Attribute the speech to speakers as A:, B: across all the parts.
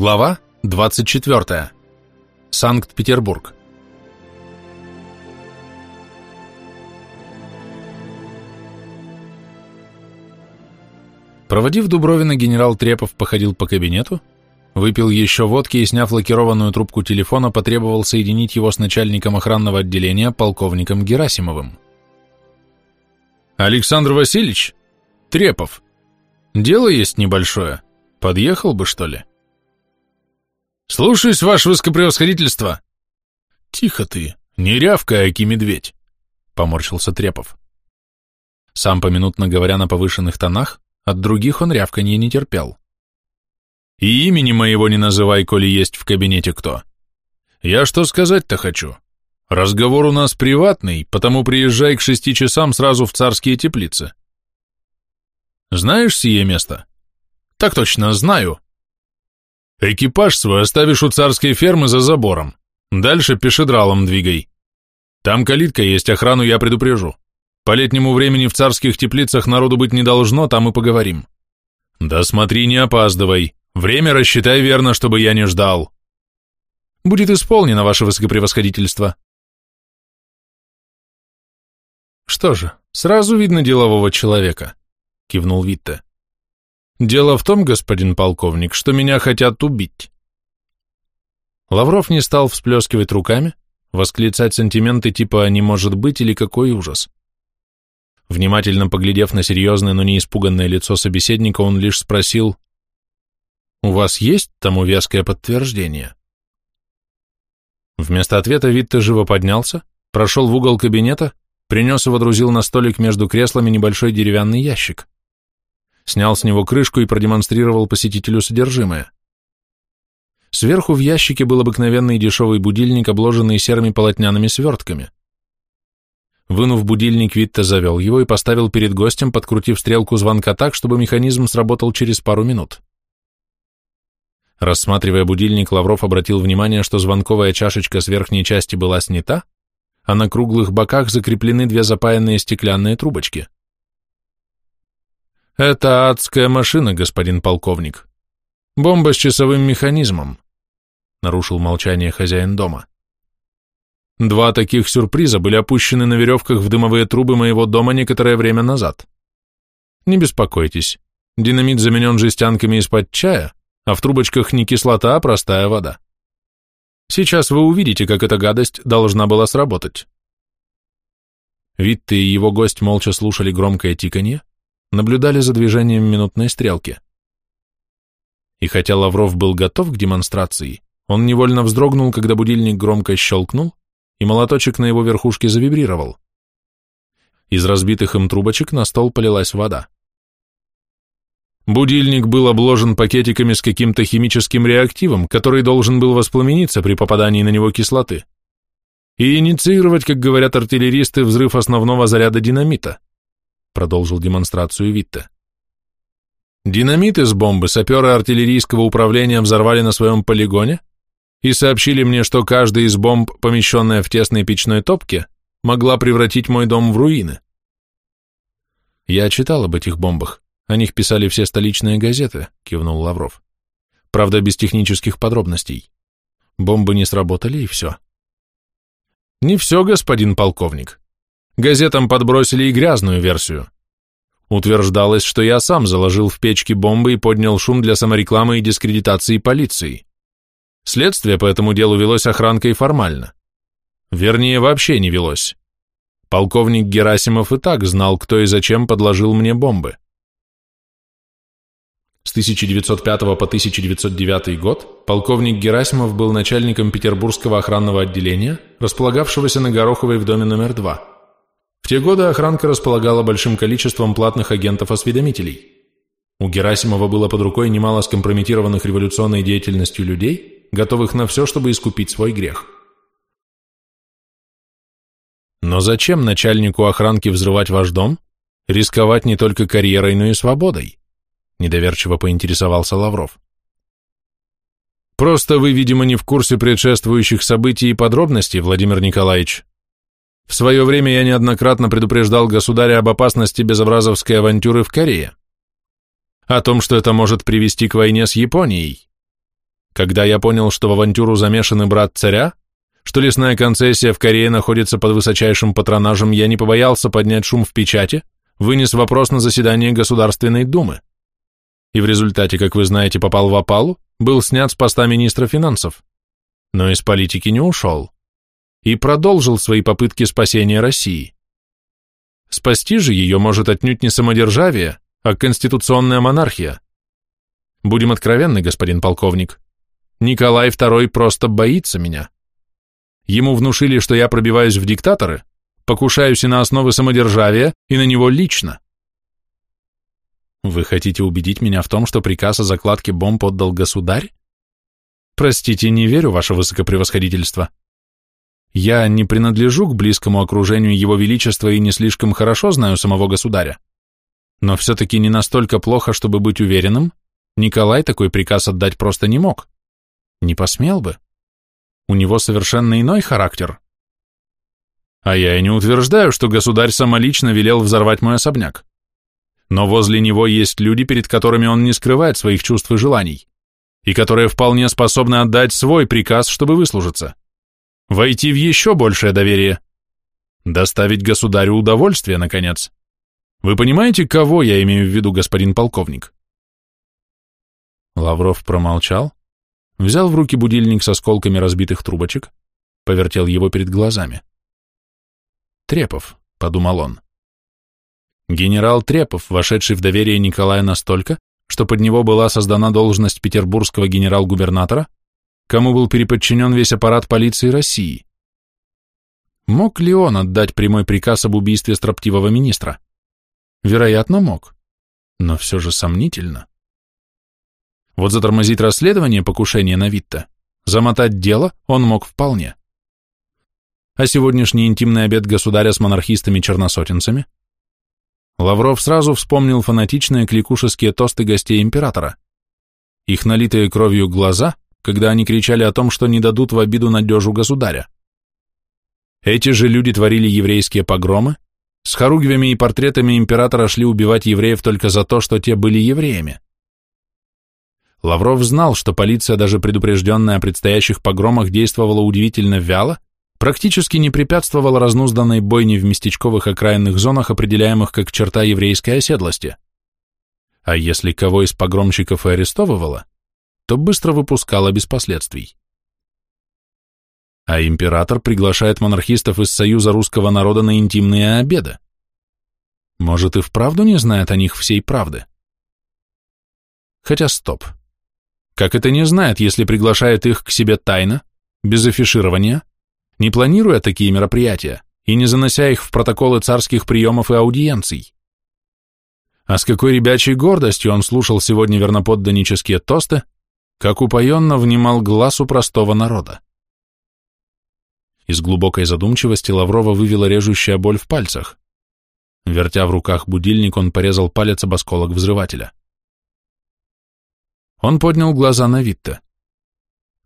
A: Глава 24. Санкт-Петербург. Проводив Дубровина, генерал Трепов походил по кабинету, выпил еще водки и, сняв лакированную трубку телефона, потребовал соединить его с начальником охранного отделения полковником Герасимовым. «Александр Васильевич? Трепов. Дело есть небольшое. Подъехал бы, что ли?» «Слушаюсь, ваше высокопревосходительство!» «Тихо ты, не рявкай, аки медведь!» — поморщился Трепов. Сам поминутно говоря на повышенных тонах, от других он рявканье не терпел. «И имени моего не называй, коли есть в кабинете кто. Я что сказать-то хочу? Разговор у нас приватный, потому приезжай к шести часам сразу в царские теплицы. Знаешь сие место?» «Так точно, знаю», Экипаж свой оставишь у царской фермы за забором. Дальше пешедралом двигай. Там калитка есть, охрану я предупрежу. По летнему времени в царских теплицах народу быть не должно, там и поговорим. Да смотри, не опаздывай. Время рассчитай верно, чтобы я не ждал. Будет исполнено, ваше высокопревосходительство. Что же, сразу видно делового человека, кивнул Витте. Дело в том, господин полковник, что меня хотят убить. Лавров не стал всплескивать руками, восклицать сантименты типа «не может быть» или «какой ужас». Внимательно поглядев на серьезное, но не испуганное лицо собеседника, он лишь спросил «У вас есть тому веское подтверждение?» Вместо ответа Витте живо поднялся, прошел в угол кабинета, принес и водрузил на столик между креслами небольшой деревянный ящик снял с него крышку и продемонстрировал посетителю содержимое. Сверху в ящике был обыкновенный дешевый будильник, обложенный серыми полотняными свертками. Вынув будильник, Витта завел его и поставил перед гостем, подкрутив стрелку звонка так, чтобы механизм сработал через пару минут. Рассматривая будильник, Лавров обратил внимание, что звонковая чашечка с верхней части была снята, а на круглых боках закреплены две запаянные стеклянные трубочки. «Это адская машина, господин полковник. Бомба с часовым механизмом», — нарушил молчание хозяин дома. «Два таких сюрприза были опущены на веревках в дымовые трубы моего дома некоторое время назад. Не беспокойтесь, динамит заменен жестянками из-под чая, а в трубочках не кислота, а простая вода. Сейчас вы увидите, как эта гадость должна была сработать». Витте и его гость молча слушали громкое тиканье, наблюдали за движением минутной стрелки. И хотя Лавров был готов к демонстрации, он невольно вздрогнул, когда будильник громко щелкнул, и молоточек на его верхушке завибрировал. Из разбитых им трубочек на стол полилась вода. Будильник был обложен пакетиками с каким-то химическим реактивом, который должен был воспламениться при попадании на него кислоты и инициировать, как говорят артиллеристы, взрыв основного заряда динамита продолжил демонстрацию Витте. Динамит из бомбы саперы артиллерийского управления взорвали на своем полигоне и сообщили мне, что каждая из бомб, помещенная в тесной печной топке, могла превратить мой дом в руины. Я читал об этих бомбах, о них писали все столичные газеты, кивнул Лавров. Правда, без технических подробностей. Бомбы не сработали и все. Не все, господин полковник. Газетам подбросили и грязную версию. Утверждалось, что я сам заложил в печки бомбы и поднял шум для саморекламы и дискредитации полиции. Следствие по этому делу велось охранкой формально. Вернее, вообще не велось. Полковник Герасимов и так знал, кто и зачем подложил мне бомбы. С 1905 по 1909 год полковник Герасимов был начальником Петербургского охранного отделения, располагавшегося на Гороховой в доме номер 2. В те годы охранка располагала большим количеством платных агентов-осведомителей. У Герасимова было под рукой немало скомпрометированных революционной деятельностью людей, готовых на все, чтобы искупить свой грех. Но зачем начальнику охранки взрывать ваш дом? Рисковать не только карьерой, но и свободой? Недоверчиво поинтересовался Лавров. Просто вы, видимо, не в курсе предшествующих событий и подробностей, Владимир Николаевич, в свое время я неоднократно предупреждал государя об опасности безобразовской авантюры в Корее. О том, что это может привести к войне с Японией. Когда я понял, что в авантюру замешан и брат царя, что лесная концессия в Корее находится под высочайшим патронажем, я не побоялся поднять шум в печати, вынес вопрос на заседание Государственной Думы. И в результате, как вы знаете, попал в опалу, был снят с поста министра финансов. Но из политики не ушел. И продолжил свои попытки спасения России. Спасти же ее может отнюдь не самодержавие, а конституционная монархия. Будем откровенны, господин полковник. Николай II просто боится меня. Ему внушили, что я пробиваюсь в диктаторы, покушаюсь и на основы самодержавия, и на него лично. Вы хотите убедить меня в том, что приказ о закладке бомб отдал государь? Простите, не верю, ваше высокопревосходительство. Я не принадлежу к близкому окружению его величества и не слишком хорошо знаю самого государя. Но все-таки не настолько плохо, чтобы быть уверенным, Николай такой приказ отдать просто не мог. Не посмел бы. У него совершенно иной характер. А я и не утверждаю, что государь самолично велел взорвать мой особняк. Но возле него есть люди, перед которыми он не скрывает своих чувств и желаний, и которые вполне способны отдать свой приказ, чтобы выслужиться. Войти в еще большее доверие. Доставить государю удовольствие, наконец. Вы понимаете, кого я имею в виду, господин полковник? Лавров промолчал, взял в руки будильник с осколками разбитых трубочек, повертел его перед глазами. «Трепов», — подумал он. Генерал Трепов, вошедший в доверие Николая настолько, что под него была создана должность петербургского генерал-губернатора, кому был переподчинен весь аппарат полиции России. Мог ли он отдать прямой приказ об убийстве строптивого министра? Вероятно, мог, но все же сомнительно. Вот затормозить расследование покушения на Витта, замотать дело он мог вполне. А сегодняшний интимный обед государя с монархистами-черносотенцами? Лавров сразу вспомнил фанатичные кликушеские тосты гостей императора. Их налитые кровью глаза, когда они кричали о том, что не дадут в обиду надежу государя. Эти же люди творили еврейские погромы, с хоругвями и портретами императора шли убивать евреев только за то, что те были евреями. Лавров знал, что полиция, даже предупрежденная о предстоящих погромах, действовала удивительно вяло, практически не препятствовала разнузданной бойне в местечковых окраинных зонах, определяемых как черта еврейской оседлости. А если кого из погромщиков и арестовывала, то быстро выпускала без последствий. А император приглашает монархистов из Союза русского народа на интимные обеды. Может, и вправду не знает о них всей правды? Хотя стоп. Как это не знает, если приглашает их к себе тайно, без афиширования, не планируя такие мероприятия и не занося их в протоколы царских приемов и аудиенций? А с какой ребячей гордостью он слушал сегодня верноподданнические тосты, как упоенно внимал глазу простого народа. Из глубокой задумчивости Лаврова вывела режущая боль в пальцах. Вертя в руках будильник, он порезал палец об осколок взрывателя. Он поднял глаза на Витта.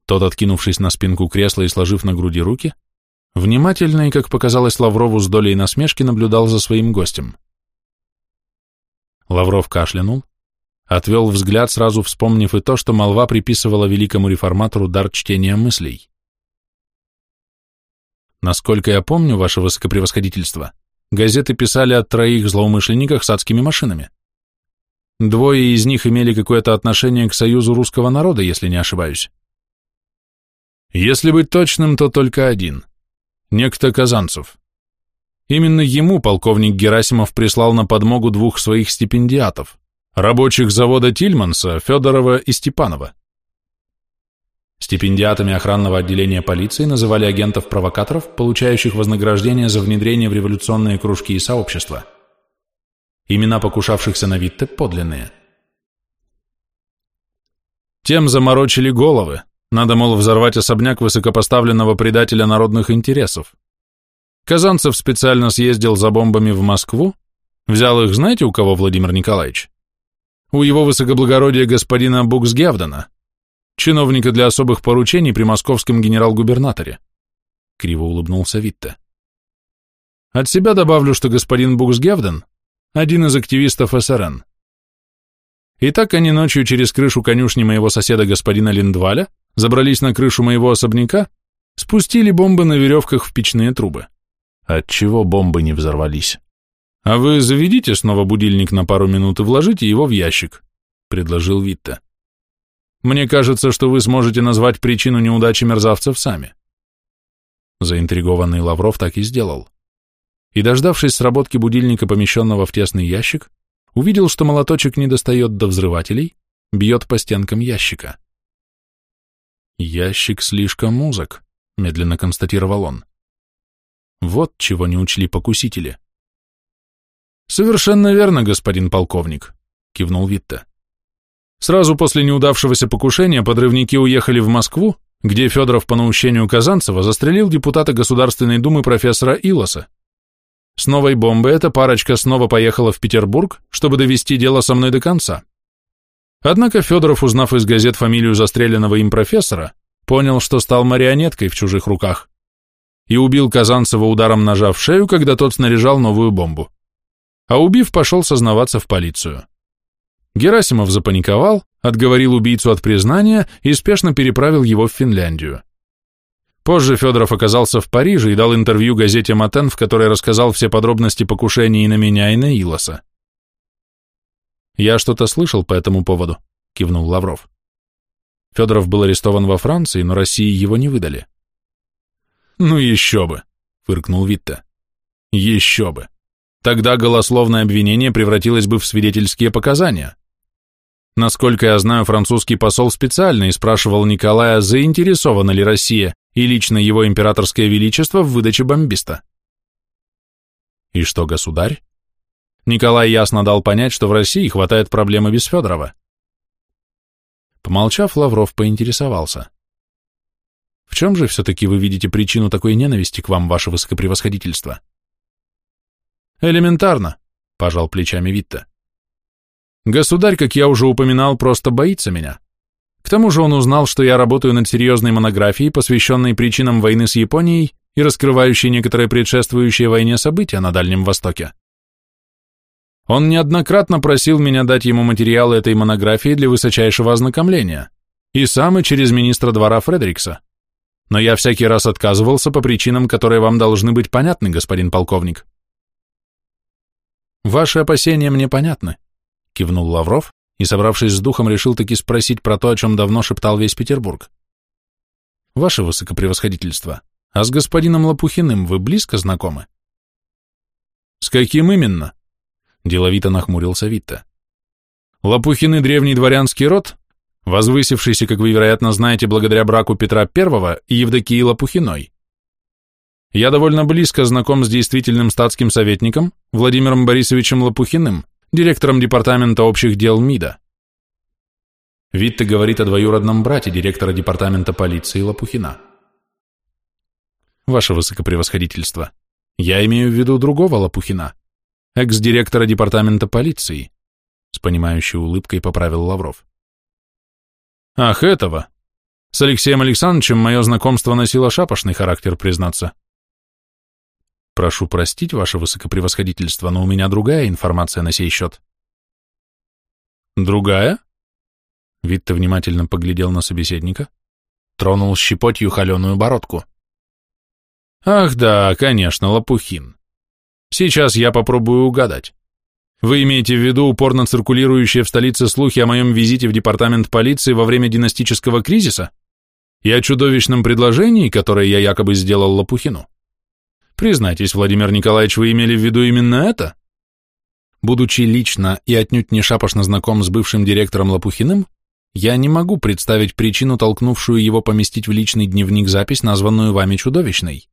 A: Тот, откинувшись на спинку кресла и сложив на груди руки, внимательно и, как показалось Лаврову с долей насмешки, наблюдал за своим гостем. Лавров кашлянул, отвел взгляд, сразу вспомнив и то, что молва приписывала великому реформатору дар чтения мыслей. Насколько я помню, ваше высокопревосходительство, газеты писали о троих злоумышленниках с адскими машинами. Двое из них имели какое-то отношение к союзу русского народа, если не ошибаюсь. Если быть точным, то только один. Некто Казанцев. Именно ему полковник Герасимов прислал на подмогу двух своих стипендиатов, рабочих завода Тильманса, Федорова и Степанова. Стипендиатами охранного отделения полиции называли агентов-провокаторов, получающих вознаграждение за внедрение в революционные кружки и сообщества – Имена покушавшихся на Витте подлинные. Тем заморочили головы. Надо, мол, взорвать особняк высокопоставленного предателя народных интересов. Казанцев специально съездил за бомбами в Москву, взял их, знаете, у кого, Владимир Николаевич? У его высокоблагородия господина Буксгевдена, чиновника для особых поручений при московском генерал-губернаторе. Криво улыбнулся Витте. От себя добавлю, что господин Буксгевден один из активистов СРН. И так они ночью через крышу конюшни моего соседа господина Линдваля забрались на крышу моего особняка, спустили бомбы на веревках в печные трубы. Отчего бомбы не взорвались? А вы заведите снова будильник на пару минут и вложите его в ящик, предложил Витта. Мне кажется, что вы сможете назвать причину неудачи мерзавцев сами. Заинтригованный Лавров так и сделал. И, дождавшись сработки будильника, помещенного в тесный ящик, увидел, что молоточек не достает до взрывателей, бьет по стенкам ящика. «Ящик слишком узок», — медленно констатировал он. «Вот чего не учли покусители». «Совершенно верно, господин полковник», — кивнул Витта. Сразу после неудавшегося покушения подрывники уехали в Москву, где Федоров по наущению Казанцева застрелил депутата Государственной Думы профессора Илоса. С новой бомбой эта парочка снова поехала в Петербург, чтобы довести дело со мной до конца. Однако Федоров, узнав из газет фамилию застреленного им профессора, понял, что стал марионеткой в чужих руках и убил Казанцева ударом ножа в шею, когда тот снаряжал новую бомбу. А убив, пошел сознаваться в полицию. Герасимов запаниковал, отговорил убийцу от признания и спешно переправил его в Финляндию. Позже Федоров оказался в Париже и дал интервью газете «Матен», в которой рассказал все подробности покушения и на меня, и на Илоса. «Я что-то слышал по этому поводу», — кивнул Лавров. Федоров был арестован во Франции, но России его не выдали. «Ну еще бы», — фыркнул Витта. «Еще бы. Тогда голословное обвинение превратилось бы в свидетельские показания. Насколько я знаю, французский посол специально спрашивал Николая, заинтересована ли Россия и лично его императорское величество в выдаче бомбиста. И что, государь? Николай ясно дал понять, что в России хватает проблемы без Федорова. Помолчав, Лавров поинтересовался. В чем же все-таки вы видите причину такой ненависти к вам, ваше высокопревосходительство? Элементарно, пожал плечами Витта. Государь, как я уже упоминал, просто боится меня. К тому же он узнал, что я работаю над серьезной монографией, посвященной причинам войны с Японией и раскрывающей некоторые предшествующие войне события на Дальнем Востоке. Он неоднократно просил меня дать ему материалы этой монографии для высочайшего ознакомления, и сам, и через министра двора Фредерикса. Но я всякий раз отказывался по причинам, которые вам должны быть понятны, господин полковник. Ваши опасения мне понятны, кивнул Лавров и, собравшись с духом, решил таки спросить про то, о чем давно шептал весь Петербург. Ваше высокопревосходительство, а с господином Лопухиным вы близко знакомы? С каким именно? Деловито нахмурился Витта. Лопухины древний дворянский род, возвысившийся, как вы, вероятно, знаете, благодаря браку Петра I и Евдокии Лопухиной. Я довольно близко знаком с действительным статским советником Владимиром Борисовичем Лопухиным, директором департамента общих дел МИДа. Витте говорит о двоюродном брате директора департамента полиции Лопухина. Ваше высокопревосходительство, я имею в виду другого Лопухина, экс-директора департамента полиции, с понимающей улыбкой поправил Лавров. Ах, этого! С Алексеем Александровичем мое знакомство носило шапошный характер, признаться. Прошу простить, ваше высокопревосходительство, но у меня другая информация на сей счет. Другая? Витте внимательно поглядел на собеседника, тронул щепотью холеную бородку. Ах да, конечно, Лопухин. Сейчас я попробую угадать. Вы имеете в виду упорно циркулирующие в столице слухи о моем визите в департамент полиции во время династического кризиса и о чудовищном предложении, которое я якобы сделал Лопухину? Признайтесь, Владимир Николаевич, вы имели в виду именно это? Будучи лично и отнюдь не шапошно знаком с бывшим директором Лопухиным, я не могу представить причину, толкнувшую его поместить в личный дневник запись, названную вами чудовищной.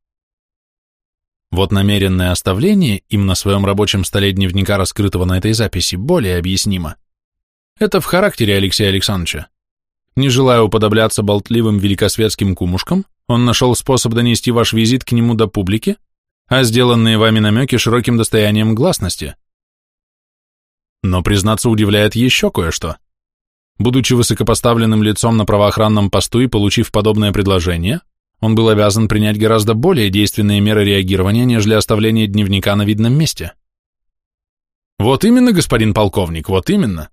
A: Вот намеренное оставление им на своем рабочем столе дневника, раскрытого на этой записи, более объяснимо. Это в характере Алексея Александровича. Не желая уподобляться болтливым великосветским кумушкам, он нашел способ донести ваш визит к нему до публики, а сделанные вами намеки широким достоянием гласности. Но, признаться, удивляет еще кое-что. Будучи высокопоставленным лицом на правоохранном посту и получив подобное предложение, он был обязан принять гораздо более действенные меры реагирования, нежели оставление дневника на видном месте. Вот именно, господин полковник, вот именно.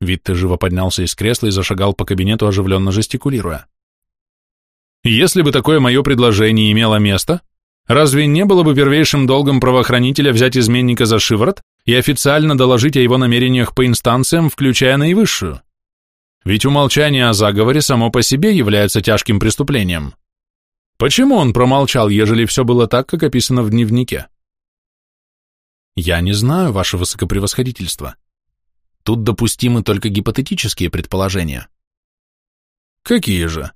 A: Витте живо поднялся из кресла и зашагал по кабинету, оживленно жестикулируя. Если бы такое мое предложение имело место, разве не было бы первейшим долгом правоохранителя взять изменника за шиворот и официально доложить о его намерениях по инстанциям, включая наивысшую? Ведь умолчание о заговоре само по себе является тяжким преступлением. Почему он промолчал, ежели все было так, как описано в дневнике? Я не знаю, ваше высокопревосходительство. Тут допустимы только гипотетические предположения. Какие же?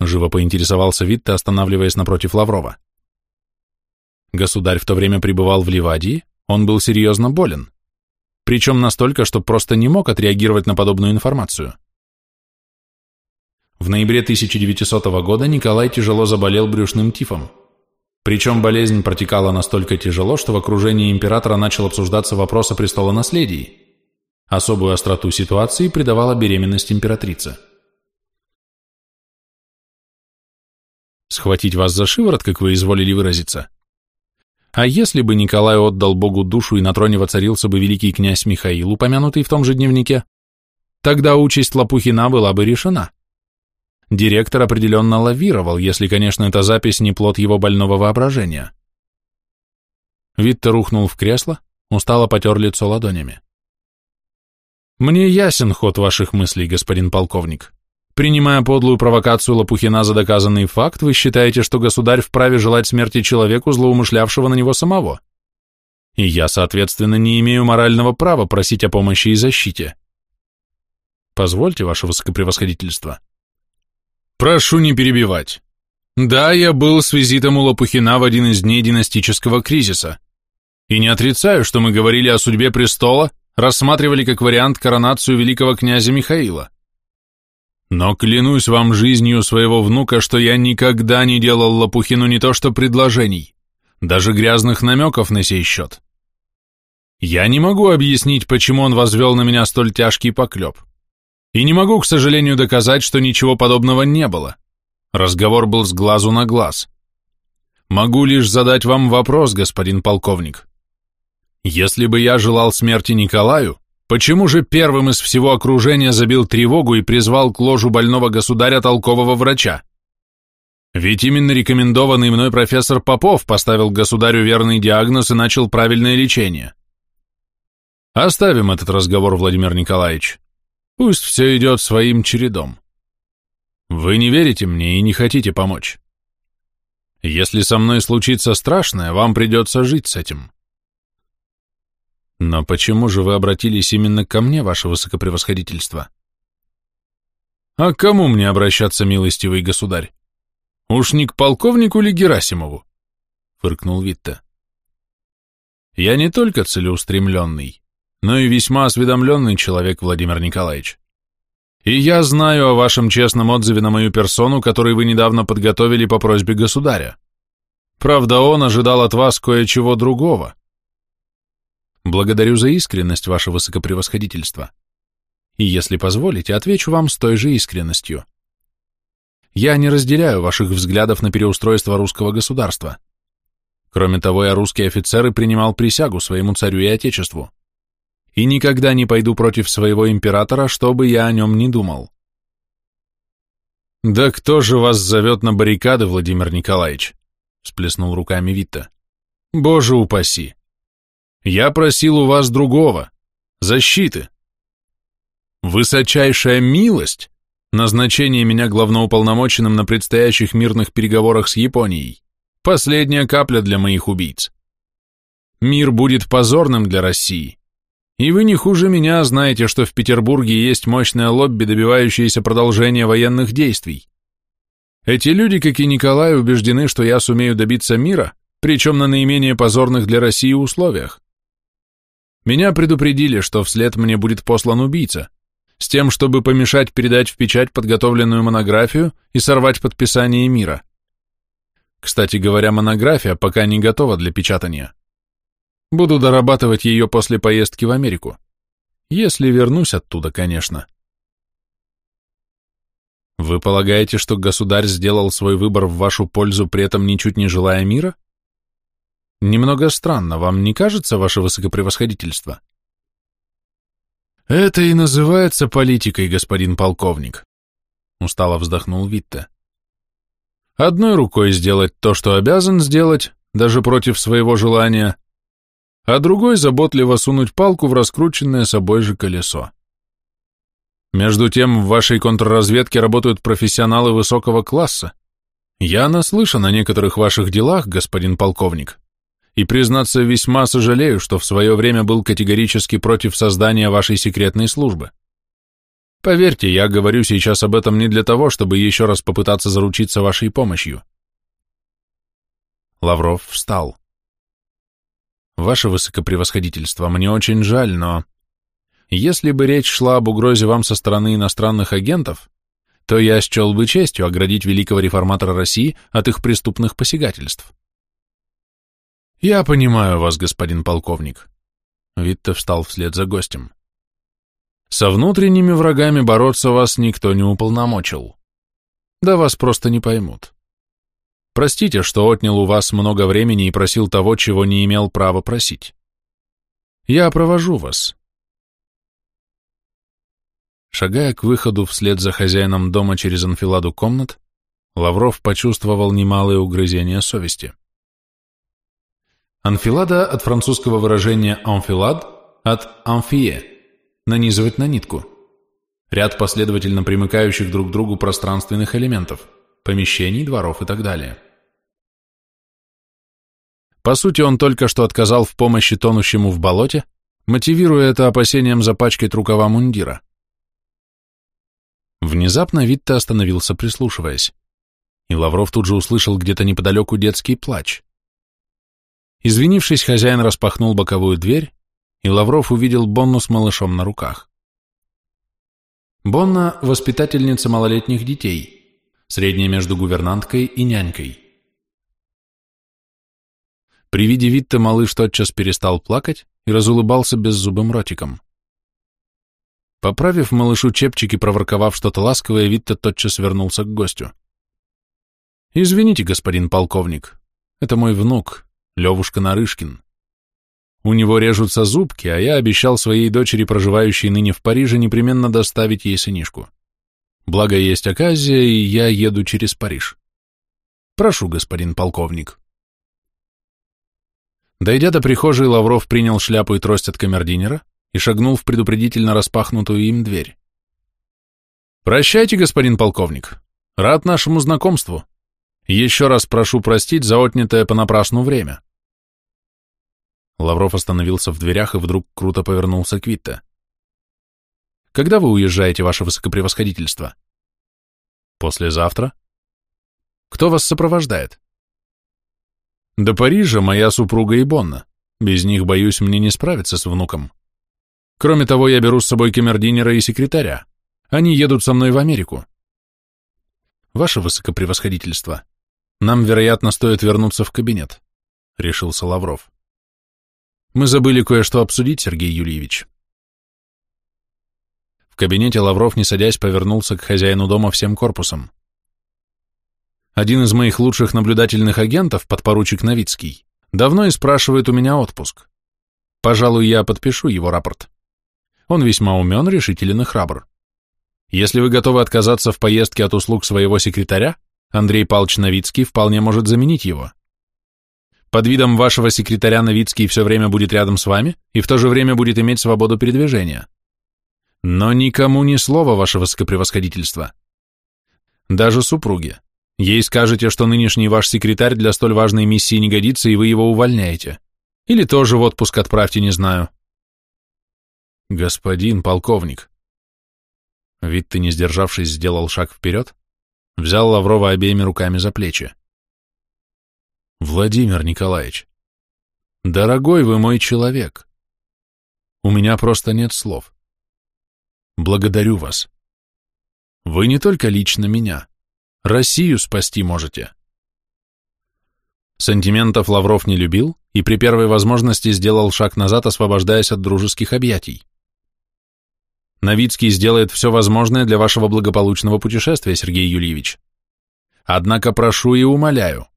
A: Живо поинтересовался Витте, останавливаясь напротив Лаврова. Государь в то время пребывал в Ливадии, он был серьезно болен. Причем настолько, что просто не мог отреагировать на подобную информацию. В ноябре 1900 года Николай тяжело заболел брюшным тифом. Причем болезнь протекала настолько тяжело, что в окружении императора начал обсуждаться вопрос о престолонаследии. Особую остроту ситуации придавала беременность императрицы. Схватить вас за шиворот, как вы изволили выразиться? А если бы Николай отдал Богу душу и на троне воцарился бы великий князь Михаил, упомянутый в том же дневнике, тогда участь Лопухина была бы решена. Директор определенно лавировал, если, конечно, эта запись не плод его больного воображения. Витте рухнул в кресло, устало потер лицо ладонями. «Мне ясен ход ваших мыслей, господин полковник. Принимая подлую провокацию Лопухина за доказанный факт, вы считаете, что государь вправе желать смерти человеку, злоумышлявшего на него самого. И я, соответственно, не имею морального права просить о помощи и защите. Позвольте, ваше высокопревосходительство». Прошу не перебивать. Да, я был с визитом у Лопухина в один из дней династического кризиса. И не отрицаю, что мы говорили о судьбе престола, рассматривали как вариант коронацию великого князя Михаила. Но клянусь вам жизнью своего внука, что я никогда не делал Лопухину не то что предложений, даже грязных намеков на сей счет. Я не могу объяснить, почему он возвел на меня столь тяжкий поклеп. И не могу, к сожалению, доказать, что ничего подобного не было. Разговор был с глазу на глаз. Могу лишь задать вам вопрос, господин полковник. Если бы я желал смерти Николаю, почему же первым из всего окружения забил тревогу и призвал к ложу больного государя толкового врача? Ведь именно рекомендованный мной профессор Попов поставил государю верный диагноз и начал правильное лечение. Оставим этот разговор, Владимир Николаевич. Пусть все идет своим чередом. Вы не верите мне и не хотите помочь. Если со мной случится страшное, вам придется жить с этим. Но почему же вы обратились именно ко мне, ваше высокопревосходительство? А кому мне обращаться, милостивый государь? Уж не к полковнику ли Герасимову? Фыркнул Витта. Я не только целеустремленный, но и весьма осведомленный человек, Владимир Николаевич. И я знаю о вашем честном отзыве на мою персону, который вы недавно подготовили по просьбе государя. Правда, он ожидал от вас кое-чего другого. Благодарю за искренность, ваше высокопревосходительство. И если позволите, отвечу вам с той же искренностью. Я не разделяю ваших взглядов на переустройство русского государства. Кроме того, я русский офицер и принимал присягу своему царю и отечеству и никогда не пойду против своего императора, что бы я о нем ни думал. «Да кто же вас зовет на баррикады, Владимир Николаевич?» — сплеснул руками Витта. «Боже упаси! Я просил у вас другого, защиты. Высочайшая милость, назначение меня главноуполномоченным на предстоящих мирных переговорах с Японией, последняя капля для моих убийц. Мир будет позорным для России, и вы не хуже меня знаете, что в Петербурге есть мощное лобби, добивающееся продолжения военных действий. Эти люди, как и Николай, убеждены, что я сумею добиться мира, причем на наименее позорных для России условиях. Меня предупредили, что вслед мне будет послан убийца, с тем, чтобы помешать передать в печать подготовленную монографию и сорвать подписание мира. Кстати говоря, монография пока не готова для печатания. Буду дорабатывать ее после поездки в Америку. Если вернусь оттуда, конечно. Вы полагаете, что государь сделал свой выбор в вашу пользу, при этом ничуть не желая мира? Немного странно, вам не кажется, ваше высокопревосходительство? Это и называется политикой, господин полковник, устало вздохнул Витте. Одной рукой сделать то, что обязан сделать, даже против своего желания, а другой заботливо сунуть палку в раскрученное собой же колесо. Между тем, в вашей контрразведке работают профессионалы высокого класса. Я наслышан о некоторых ваших делах, господин полковник, и, признаться, весьма сожалею, что в свое время был категорически против создания вашей секретной службы. Поверьте, я говорю сейчас об этом не для того, чтобы еще раз попытаться заручиться вашей помощью. Лавров встал. Ваше высокопревосходительство, мне очень жаль, но... Если бы речь шла об угрозе вам со стороны иностранных агентов, то я счел бы честью оградить великого реформатора России от их преступных посягательств. «Я понимаю вас, господин полковник». Витте встал вслед за гостем. «Со внутренними врагами бороться вас никто не уполномочил. Да вас просто не поймут. Простите, что отнял у вас много времени и просил того, чего не имел права просить. Я провожу вас». Шагая к выходу вслед за хозяином дома через анфиладу комнат, Лавров почувствовал немалое угрызение совести. Анфилада от французского выражения «анфилад» от «амфие» – нанизывать на нитку. Ряд последовательно примыкающих друг к другу пространственных элементов – помещений, дворов и так далее. По сути, он только что отказал в помощи тонущему в болоте, мотивируя это опасением запачкать рукава мундира. Внезапно Витта остановился, прислушиваясь, и Лавров тут же услышал где-то неподалеку детский плач. Извинившись, хозяин распахнул боковую дверь, и Лавров увидел Бонну с малышом на руках. Бонна – воспитательница малолетних детей, средняя между гувернанткой и нянькой. При виде Витта малыш тотчас перестал плакать и разулыбался беззубым ротиком. Поправив малышу чепчик и проворковав что-то ласковое, Витта тотчас вернулся к гостю. «Извините, господин полковник, это мой внук, Левушка Нарышкин. У него режутся зубки, а я обещал своей дочери, проживающей ныне в Париже, непременно доставить ей сынишку. Благо есть оказия, и я еду через Париж. Прошу, господин полковник. Дойдя до прихожей, Лавров принял шляпу и трость от камердинера и шагнул в предупредительно распахнутую им дверь. «Прощайте, господин полковник. Рад нашему знакомству. Еще раз прошу простить за отнятое понапрасну время». Лавров остановился в дверях и вдруг круто повернулся к Витте. «Когда вы уезжаете, ваше высокопревосходительство?» «Послезавтра». «Кто вас сопровождает?» «До Парижа моя супруга и Бонна. Без них, боюсь, мне не справиться с внуком. Кроме того, я беру с собой камердинера и секретаря. Они едут со мной в Америку». «Ваше высокопревосходительство, нам, вероятно, стоит вернуться в кабинет», — решился Лавров. Мы забыли кое-что обсудить, Сергей Юрьевич. В кабинете Лавров, не садясь, повернулся к хозяину дома всем корпусом. Один из моих лучших наблюдательных агентов, подпоручик Новицкий, давно и спрашивает у меня отпуск. Пожалуй, я подпишу его рапорт. Он весьма умен, решителен и храбр. Если вы готовы отказаться в поездке от услуг своего секретаря, Андрей Павлович Новицкий вполне может заменить его. Под видом вашего секретаря Новицкий все время будет рядом с вами и в то же время будет иметь свободу передвижения. Но никому ни слова, ваше высокопревосходительство. Даже супруге. Ей скажете, что нынешний ваш секретарь для столь важной миссии не годится, и вы его увольняете. Или тоже в отпуск отправьте, не знаю. Господин полковник. Вид ты, не сдержавшись, сделал шаг вперед, взял Лаврова обеими руками за плечи. Владимир Николаевич, дорогой вы мой человек, у меня просто нет слов. Благодарю вас. Вы не только лично меня, Россию спасти можете. Сантиментов Лавров не любил и при первой возможности сделал шаг назад, освобождаясь от дружеских объятий. Новицкий сделает все возможное для вашего благополучного путешествия, Сергей Юльевич. Однако прошу и умоляю,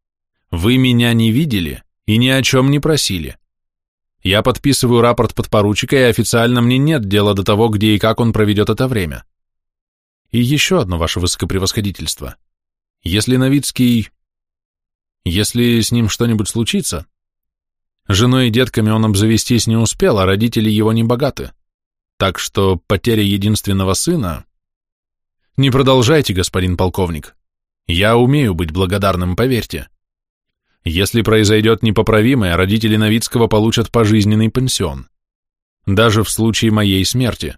A: вы меня не видели и ни о чем не просили. Я подписываю рапорт подпоручика, и официально мне нет дела до того, где и как он проведет это время. И еще одно ваше высокопревосходительство. Если Новицкий... Если с ним что-нибудь случится... Женой и детками он обзавестись не успел, а родители его не богаты. Так что потеря единственного сына... Не продолжайте, господин полковник. Я умею быть благодарным, поверьте. Если произойдет непоправимое, родители Новицкого получат пожизненный пенсион. Даже в случае моей смерти.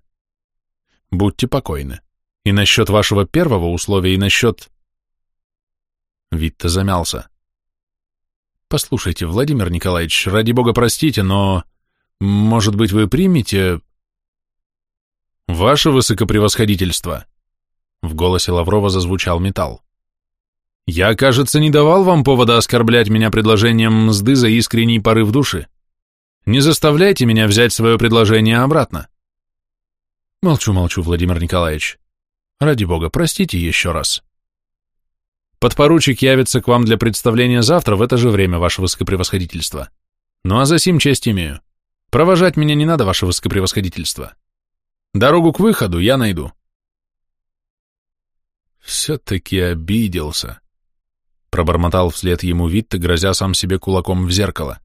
A: Будьте покойны. И насчет вашего первого условия, и насчет... Витта замялся. Послушайте, Владимир Николаевич, ради бога простите, но... Может быть, вы примете... Ваше высокопревосходительство. В голосе Лаврова зазвучал металл. Я, кажется, не давал вам повода оскорблять меня предложением мзды за искренний порыв души. Не заставляйте меня взять свое предложение обратно. Молчу, молчу, Владимир Николаевич. Ради бога, простите еще раз. Подпоручик явится к вам для представления завтра в это же время, ваше высокопревосходительство. Ну а за сим честь имею. Провожать меня не надо, ваше высокопревосходительство. Дорогу к выходу я найду. Все-таки обиделся. Пробормотал вслед ему Витте, грозя сам себе кулаком в зеркало.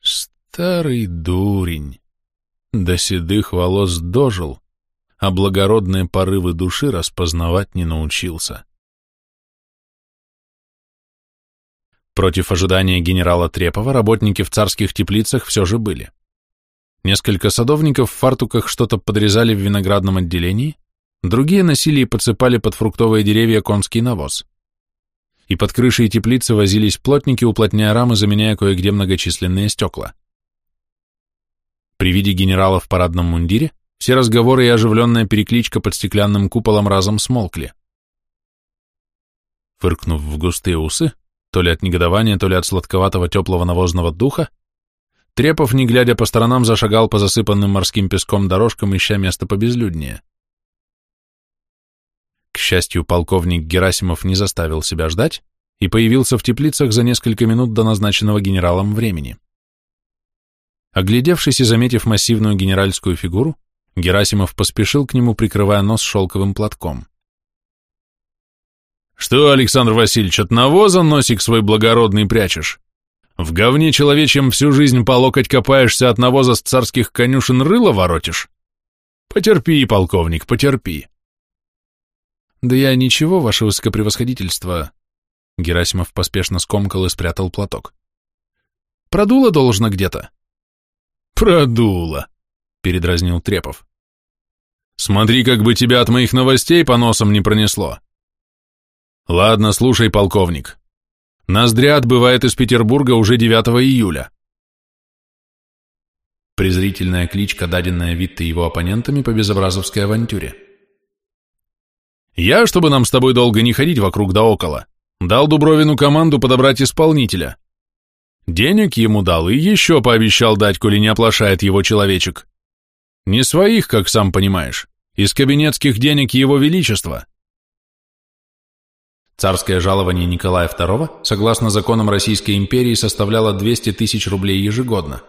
A: Старый дурень. До седых волос дожил, а благородные порывы души распознавать не научился. Против ожидания генерала Трепова работники в царских теплицах все же были. Несколько садовников в фартуках что-то подрезали в виноградном отделении, другие носили и подсыпали под фруктовые деревья конский навоз. И под крышей теплицы возились плотники, уплотняя рамы, заменяя кое-где многочисленные стекла. При виде генерала в парадном мундире все разговоры и оживленная перекличка под стеклянным куполом разом смолкли. Фыркнув в густые усы, то ли от негодования, то ли от сладковатого теплого навозного духа, Трепов, не глядя по сторонам, зашагал по засыпанным морским песком дорожкам, ища место побезлюднее. К счастью, полковник Герасимов не заставил себя ждать и появился в теплицах за несколько минут до назначенного генералом времени. Оглядевшись и заметив массивную генеральскую фигуру, Герасимов поспешил к нему, прикрывая нос шелковым платком. «Что, Александр Васильевич, от навоза носик свой благородный прячешь? В говне человечьем всю жизнь по локоть копаешься, от навоза с царских конюшен рыло воротишь? Потерпи, полковник, потерпи». «Да я ничего, ваше высокопревосходительство», — Герасимов поспешно скомкал и спрятал платок. «Продуло должно где-то». «Продуло», — передразнил Трепов. Смотри, как бы тебя от моих новостей по носам не пронесло. Ладно, слушай, полковник. Ноздря отбывает из Петербурга уже 9 июля. Презрительная кличка, даденная Витте его оппонентами по безобразовской авантюре. Я, чтобы нам с тобой долго не ходить вокруг да около, дал Дубровину команду подобрать исполнителя. Денег ему дал и еще пообещал дать, коли не оплошает его человечек. Не своих, как сам понимаешь, из кабинетских денег Его Величества. Царское жалование Николая II, согласно законам Российской империи, составляло 200 тысяч рублей ежегодно.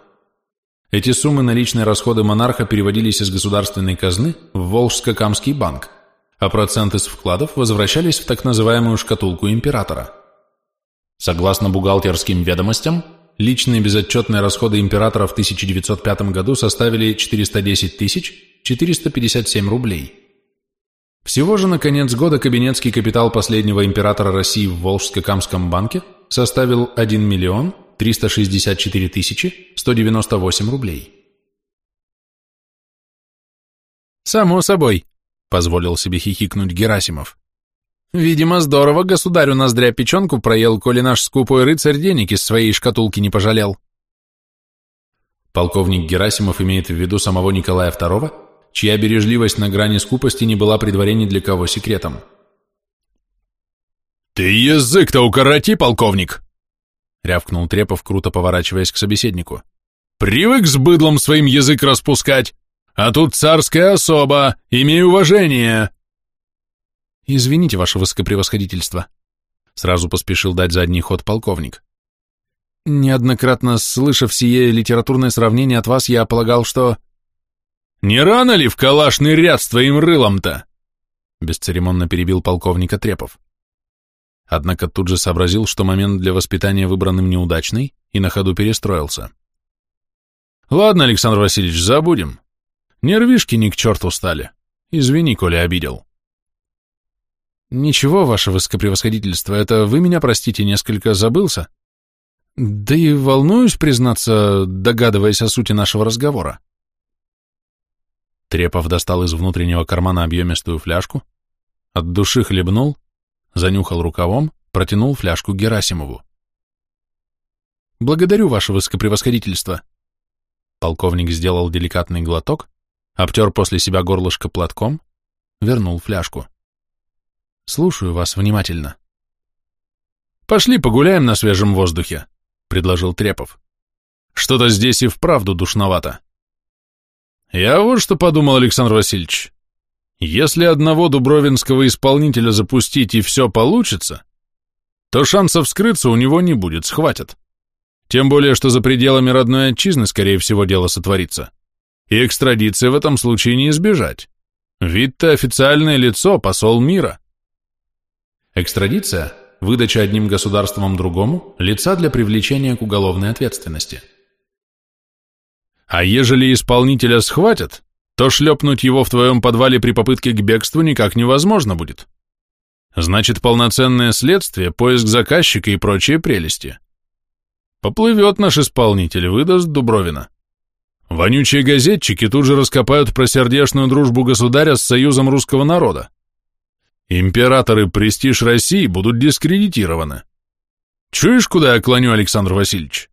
A: Эти суммы на личные расходы монарха переводились из государственной казны в Волжско-Камский банк, а проценты с вкладов возвращались в так называемую шкатулку императора. Согласно бухгалтерским ведомостям, личные безотчетные расходы императора в 1905 году составили 410 тысяч 457 рублей. Всего же на конец года кабинетский капитал последнего императора России в Волжско-Камском банке составил 1 миллион 364 тысячи 198 рублей.
B: «Само собой», — позволил себе хихикнуть Герасимов. Видимо, здорово государю ноздря печенку проел, коли наш скупой рыцарь денег из своей шкатулки не пожалел.
A: Полковник Герасимов имеет в виду самого Николая II, чья бережливость на грани скупости не была при дворе ни для кого секретом. «Ты язык-то укороти, полковник!» — рявкнул Трепов, круто поворачиваясь к собеседнику. «Привык с быдлом своим язык распускать, а тут царская особа, имей уважение!»
B: «Извините, ваше высокопревосходительство», — сразу поспешил дать задний ход полковник. Неоднократно слышав сие литературное сравнение от вас, я полагал, что...
A: Не рано ли в калашный ряд с твоим рылом-то? Бесцеремонно перебил полковника Трепов.
B: Однако тут же сообразил, что момент для воспитания выбранным неудачный, и на ходу перестроился.
A: Ладно, Александр Васильевич, забудем. Нервишки ни к черту стали. Извини, коли обидел.
B: Ничего, ваше высокопревосходительство, это вы меня, простите, несколько забылся. Да и волнуюсь, признаться, догадываясь о сути нашего разговора. Трепов достал из внутреннего кармана объемистую фляжку, от души хлебнул, занюхал рукавом, протянул фляжку Герасимову. «Благодарю, ваше высокопревосходительство». Полковник сделал деликатный глоток, обтер после себя горлышко платком, вернул фляжку. «Слушаю вас внимательно».
A: «Пошли погуляем на свежем воздухе», — предложил Трепов. «Что-то здесь и вправду душновато». Я вот что подумал, Александр Васильевич. Если одного дубровинского исполнителя запустить и все получится, то шансов скрыться у него не будет, схватят. Тем более, что за пределами родной отчизны, скорее всего, дело сотворится. И экстрадиция в этом случае не избежать. Вид-то официальное лицо, посол мира.
B: Экстрадиция – выдача одним государством другому лица для привлечения к уголовной ответственности –
A: а ежели исполнителя схватят, то шлепнуть его в твоем подвале при попытке к бегству никак невозможно будет. Значит, полноценное следствие, поиск заказчика и прочие прелести. Поплывет наш исполнитель, выдаст Дубровина. Вонючие газетчики тут же раскопают про сердечную дружбу государя с союзом русского народа. Императоры престиж России будут дискредитированы. Чуешь, куда я клоню, Александр Васильевич?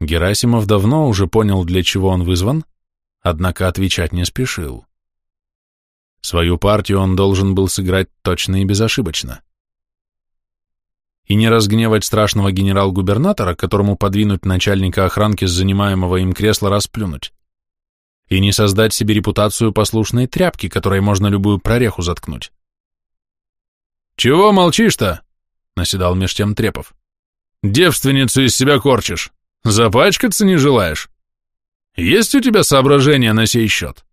B: Герасимов давно уже понял, для чего он вызван, однако отвечать не спешил. Свою партию он должен был сыграть точно и безошибочно. И не разгневать страшного генерал-губернатора, которому подвинуть начальника охранки с занимаемого им кресла расплюнуть. И не создать себе репутацию послушной тряпки, которой можно любую прореху заткнуть.
A: «Чего молчишь-то?» — наседал меж тем Трепов. «Девственницу из себя корчишь!» Запачкаться не желаешь? Есть у тебя соображения на сей счет?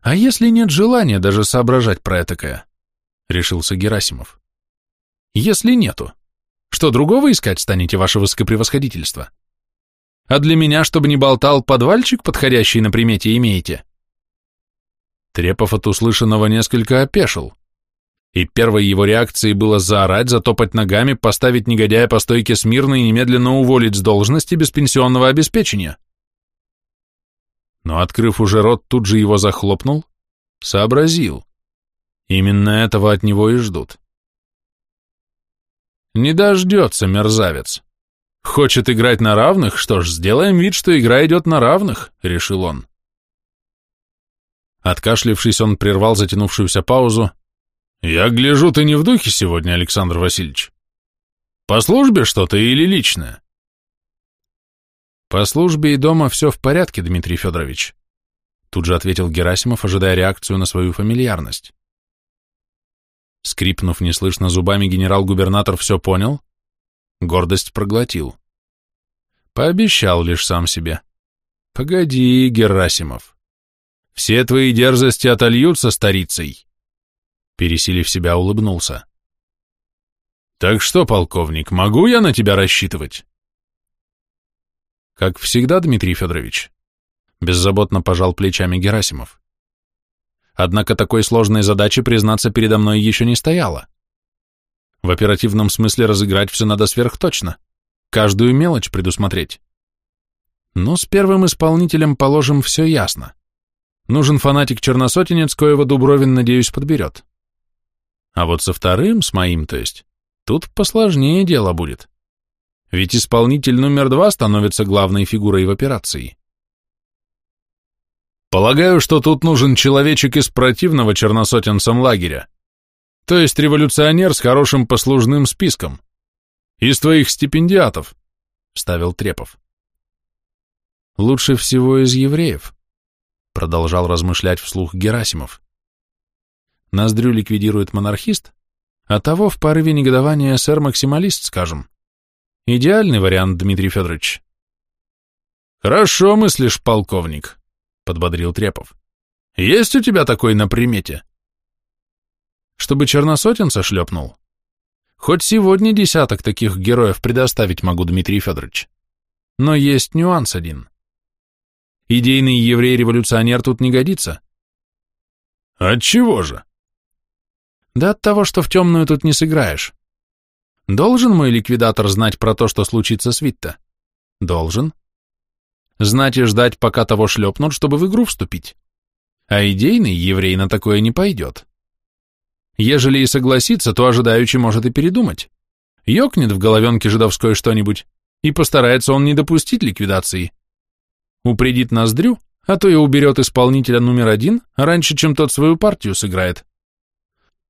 B: А если нет желания даже соображать про этакое? Решился Герасимов. Если нету, что другого искать станете, ваше высокопревосходительство? А для меня, чтобы не болтал, подвальчик подходящий на примете имеете? Трепов от услышанного несколько опешил и первой его реакцией было заорать, затопать ногами, поставить негодяя по стойке смирно и немедленно уволить с должности без пенсионного обеспечения. Но, открыв уже рот, тут же его захлопнул, сообразил. Именно этого от него и ждут.
A: Не дождется, мерзавец. Хочет играть на равных? Что ж, сделаем вид, что игра идет на равных, решил он.
B: Откашлившись, он прервал затянувшуюся паузу,
A: «Я гляжу, ты не в духе сегодня, Александр Васильевич. По службе что-то или личное?»
B: «По службе и дома все в порядке, Дмитрий Федорович», тут же ответил Герасимов, ожидая реакцию на свою фамильярность. Скрипнув неслышно зубами, генерал-губернатор все понял, гордость проглотил. Пообещал лишь сам себе. «Погоди, Герасимов, все твои дерзости отольются старицей» пересилив себя, улыбнулся.
A: «Так что, полковник, могу я на тебя рассчитывать?»
B: «Как всегда, Дмитрий Федорович», — беззаботно пожал плечами Герасимов. «Однако такой сложной задачи, признаться, передо мной еще не стояло. В оперативном смысле разыграть все надо сверхточно, каждую мелочь предусмотреть. Но с первым исполнителем, положим, все ясно. Нужен фанатик-черносотенец, коего Дубровин, надеюсь, подберет. А вот со вторым, с моим, то есть, тут посложнее дело будет. Ведь исполнитель номер два становится главной фигурой в операции.
A: Полагаю, что тут нужен человечек из противного черносотенцам лагеря, то есть революционер с хорошим послужным списком. Из твоих стипендиатов, — ставил Трепов.
B: Лучше всего из евреев, — продолжал размышлять вслух Герасимов. Ноздрю ликвидирует монархист, а того в порыве негодования сэр-максималист, скажем. Идеальный вариант, Дмитрий Федорович.
A: Хорошо мыслишь, полковник, подбодрил Трепов. Есть у тебя такой на примете?
B: Чтобы черносотенца шлепнул? Хоть сегодня десяток таких героев предоставить могу, Дмитрий Федорович. Но есть нюанс один. Идейный еврей-революционер тут не годится.
A: Отчего же?
B: Да от того, что в темную тут не сыграешь. Должен мой ликвидатор знать про то, что случится с Витта? Должен. Знать и ждать, пока того шлепнут, чтобы в игру вступить. А идейный еврей на такое не пойдет. Ежели и согласится, то ожидающий может и передумать. Ёкнет в головенке жидовской что-нибудь, и постарается он не допустить ликвидации. Упредит ноздрю, а то и уберет исполнителя номер один раньше, чем тот свою партию сыграет.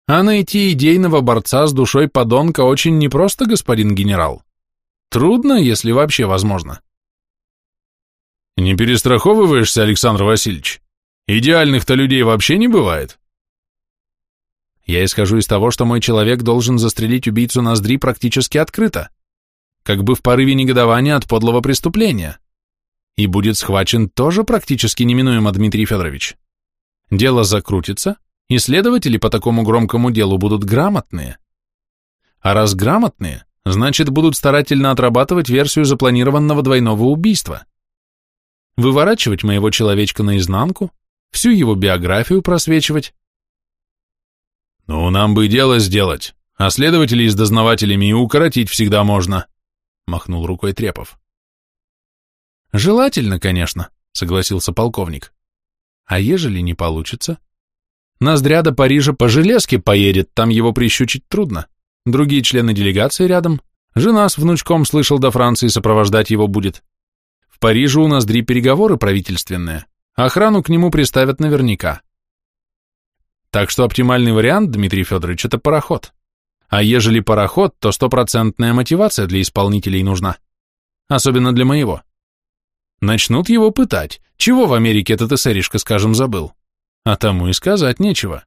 B: А найти идейного борца с душой подонка очень непросто, господин генерал. Трудно, если вообще возможно.
A: Не перестраховываешься, Александр Васильевич? Идеальных-то людей вообще не бывает.
B: Я исхожу из того, что мой человек должен застрелить убийцу Ноздри практически открыто, как бы в порыве негодования от подлого преступления. И будет схвачен тоже практически неминуемо, Дмитрий Федорович. Дело закрутится, и следователи по такому громкому делу будут грамотные. А раз грамотные, значит будут старательно отрабатывать версию запланированного двойного убийства. Выворачивать моего человечка наизнанку, всю его биографию просвечивать,
A: «Ну, нам бы дело сделать, а следователей с дознавателями и укоротить всегда можно», — махнул рукой Трепов.
B: «Желательно, конечно», — согласился полковник. «А ежели не получится?» «Ноздря до Парижа по железке поедет, там его прищучить трудно. Другие члены делегации рядом. Жена с внучком, слышал, до Франции сопровождать его будет. В Париже у Ноздри переговоры правительственные. Охрану к нему приставят наверняка. Так что оптимальный вариант, Дмитрий Федорович, это пароход. А ежели пароход, то стопроцентная мотивация для исполнителей нужна. Особенно для моего. Начнут его пытать. Чего в Америке этот эсеришка, скажем, забыл? А тому и сказать нечего.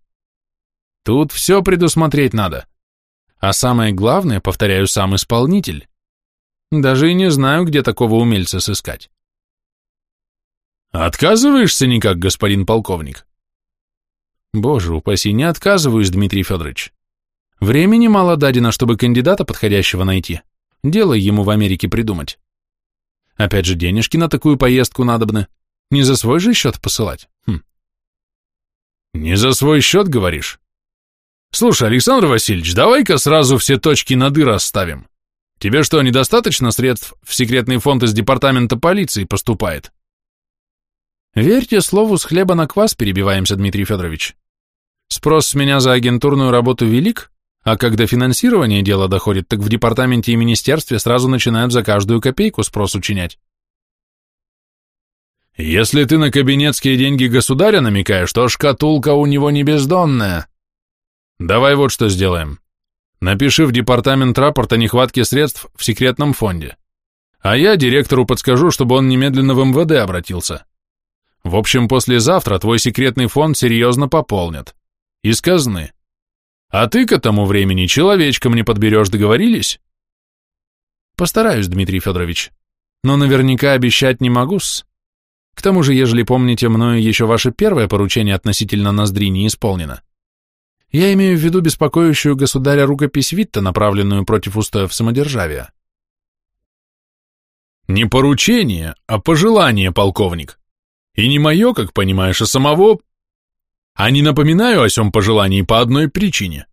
B: Тут все предусмотреть надо. А самое главное, повторяю, сам исполнитель. Даже и не знаю, где такого умельца сыскать.
A: Отказываешься никак, господин полковник?
B: Боже упаси, не отказываюсь, Дмитрий Федорович. Времени мало дадено, чтобы кандидата подходящего найти. Дело ему в Америке придумать. Опять же, денежки на такую поездку надобны. Не за свой же счет посылать. Хм.
A: Не за свой счет, говоришь? Слушай, Александр Васильевич, давай-ка сразу все точки над «и» расставим. Тебе что, недостаточно средств в секретный фонд из департамента полиции поступает?
B: Верьте слову, с хлеба на квас перебиваемся, Дмитрий Федорович. Спрос с меня за агентурную работу велик, а когда финансирование дела доходит, так в департаменте и министерстве сразу начинают за каждую копейку спрос учинять.
A: Если ты на кабинетские деньги государя намекаешь, то шкатулка у него не бездонная. Давай вот что сделаем. Напиши в департамент рапорт о нехватке средств в секретном фонде. А я директору подскажу, чтобы он немедленно в МВД обратился. В общем, послезавтра твой секретный фонд серьезно пополнят. Из казны. А ты к этому времени человечком не подберешь, договорились?
B: Постараюсь, Дмитрий Федорович. Но наверняка обещать не могу-с. К тому же, ежели помните, мною еще ваше первое поручение относительно ноздри не исполнено. Я имею в виду беспокоящую государя рукопись Витта, направленную против устоев самодержавия.
A: Не поручение, а пожелание, полковник. И не мое, как понимаешь, а самого а не напоминаю о сём пожелании по одной причине.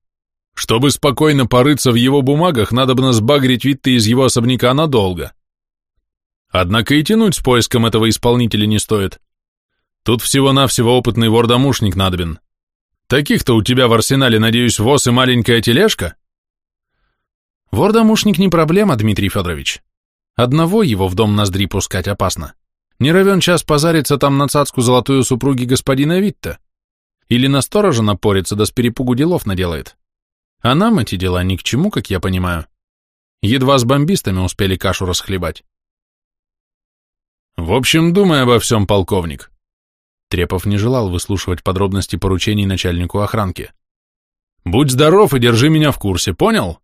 A: Чтобы спокойно порыться в его бумагах, надо бы нас багрить Витта из его особняка надолго. Однако и тянуть с поиском этого исполнителя не стоит. Тут всего-навсего опытный вордомушник надобен. Таких-то у тебя в арсенале, надеюсь, воз и маленькая тележка?
B: Вордомушник не проблема, Дмитрий Федорович. Одного его в дом ноздри пускать опасно. Не равен час позариться там на цацку золотую супруги господина Витта. Или на сторожа напорится, да с перепугу делов наделает. А нам эти дела ни к чему, как я понимаю. Едва с бомбистами успели кашу расхлебать.
A: В общем, думай обо всем, полковник.
B: Трепов не желал выслушивать подробности поручений начальнику охранки.
A: Будь здоров и держи меня в курсе, понял?